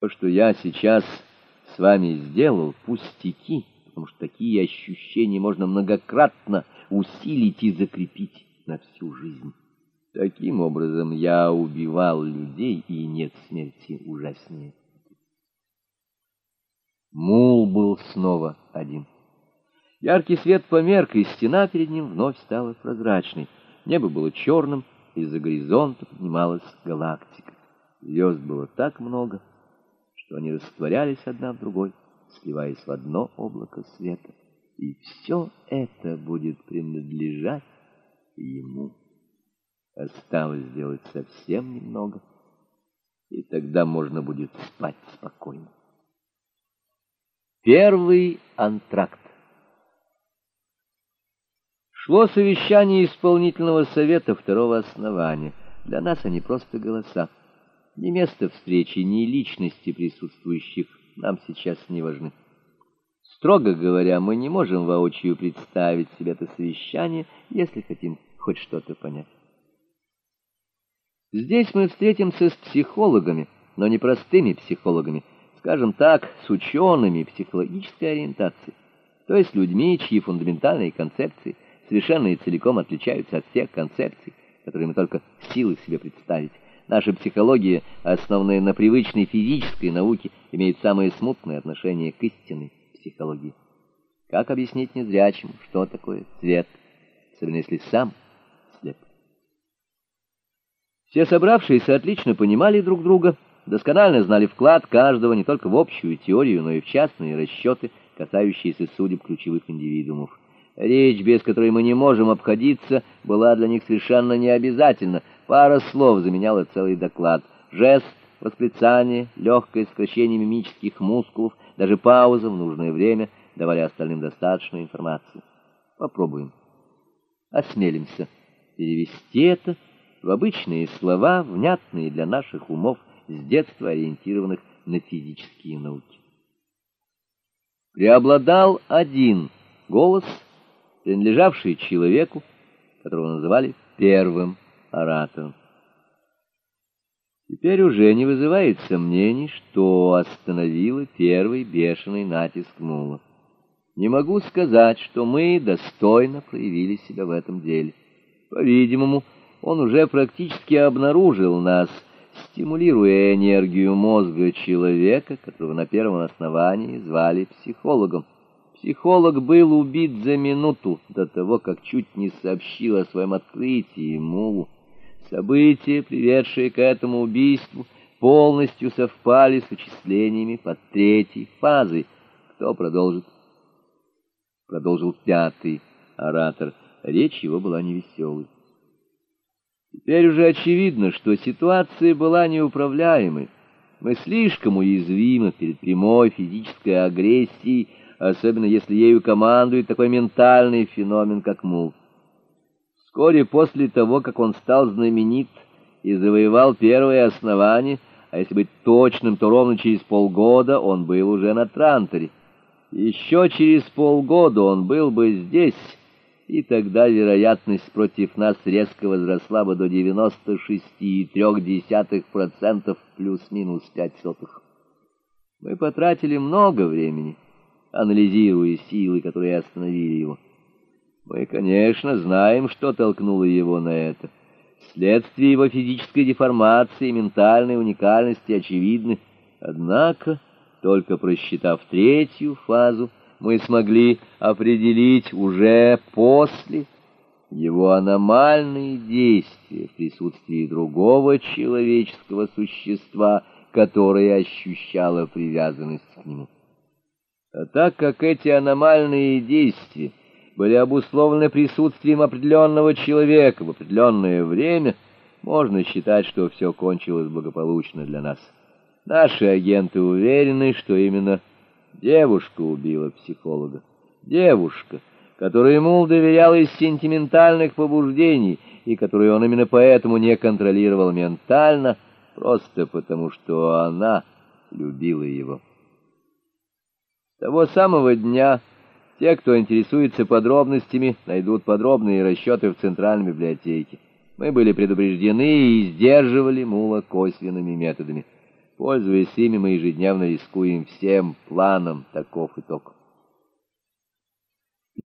То, что я сейчас с вами сделал, пустяки, потому что такие ощущения можно многократно усилить и закрепить на всю жизнь. Таким образом, я убивал людей, и нет смерти ужаснее. Мул был снова один. Яркий свет померк, и стена перед ним вновь стала прозрачной. Небо было черным, из-за горизонта поднималась галактика. Звезд было так много, что они растворялись одна в другой, сливаясь в одно облако света. И все это будет принадлежать ему. Осталось сделать совсем немного, и тогда можно будет спать спокойно. Первый антракт. Шло совещание исполнительного совета второго основания. Для нас они просто голоса. Ни место встречи, ни личности присутствующих нам сейчас не важны. Строго говоря, мы не можем воочию представить себе это совещание, если хотим хоть что-то понять. Здесь мы встретимся с психологами, но не простыми психологами, скажем так, с учеными психологической ориентации, то есть людьми, чьи фундаментальные концепции совершенно и целиком отличаются от всех концепций, которые мы только в силах себе представить. Наша психология, основанная на привычной физической науке, имеет самое смутное отношение к истинной психологии. Как объяснить незрячему, что такое цвет, особенно если сам слеп? Все собравшиеся отлично понимали друг друга, досконально знали вклад каждого не только в общую теорию, но и в частные расчеты, касающиеся судеб ключевых индивидуумов. Речь, без которой мы не можем обходиться, была для них совершенно необязательна. Пара слов заменяла целый доклад. Жест, восклицание, легкое сокращение мимических мускулов, даже пауза в нужное время давали остальным достаточно информации. Попробуем. Осмелимся перевести это в обычные слова, внятные для наших умов, с детства ориентированных на физические науки. Преобладал один голос — принадлежавший человеку, которого называли первым оратором. Теперь уже не вызывает сомнений, что остановило первый бешеный натиск мула. Не могу сказать, что мы достойно проявили себя в этом деле. По-видимому, он уже практически обнаружил нас, стимулируя энергию мозга человека, которого на первом основании звали психологом. Психолог был убит за минуту до того, как чуть не сообщил о своем открытии Мулу. События, приведшие к этому убийству, полностью совпали с вычислениями под третьей фазой. Кто продолжит? Продолжил пятый оратор. Речь его была невеселой. Теперь уже очевидно, что ситуация была неуправляемой. Мы слишком уязвимы перед прямой физической агрессией, особенно если ею командует такой ментальный феномен, как мул. Вскоре после того, как он стал знаменит и завоевал первое основание, а если быть точным, то ровно через полгода он был уже на Транторе. Еще через полгода он был бы здесь, и тогда вероятность против нас резко возросла бы до 96,3% плюс-минус 5 сотых. Мы потратили много времени анализируя силы, которые остановили его. Мы, конечно, знаем, что толкнуло его на это. Следствие его физической деформации и ментальной уникальности очевидны. Однако, только просчитав третью фазу, мы смогли определить уже после его аномальные действия в присутствии другого человеческого существа, которое ощущало привязанность к нему. А так как эти аномальные действия были обусловлены присутствием определенного человека в определенное время, можно считать, что все кончилось благополучно для нас. Наши агенты уверены, что именно девушка убила психолога. Девушка, которой ему доверял из сентиментальных побуждений и которую он именно поэтому не контролировал ментально, просто потому что она любила его того самого дня те, кто интересуется подробностями, найдут подробные расчеты в Центральной библиотеке. Мы были предупреждены и сдерживали мула косвенными методами. Пользуясь ими, мы ежедневно рискуем всем планом, таков итог.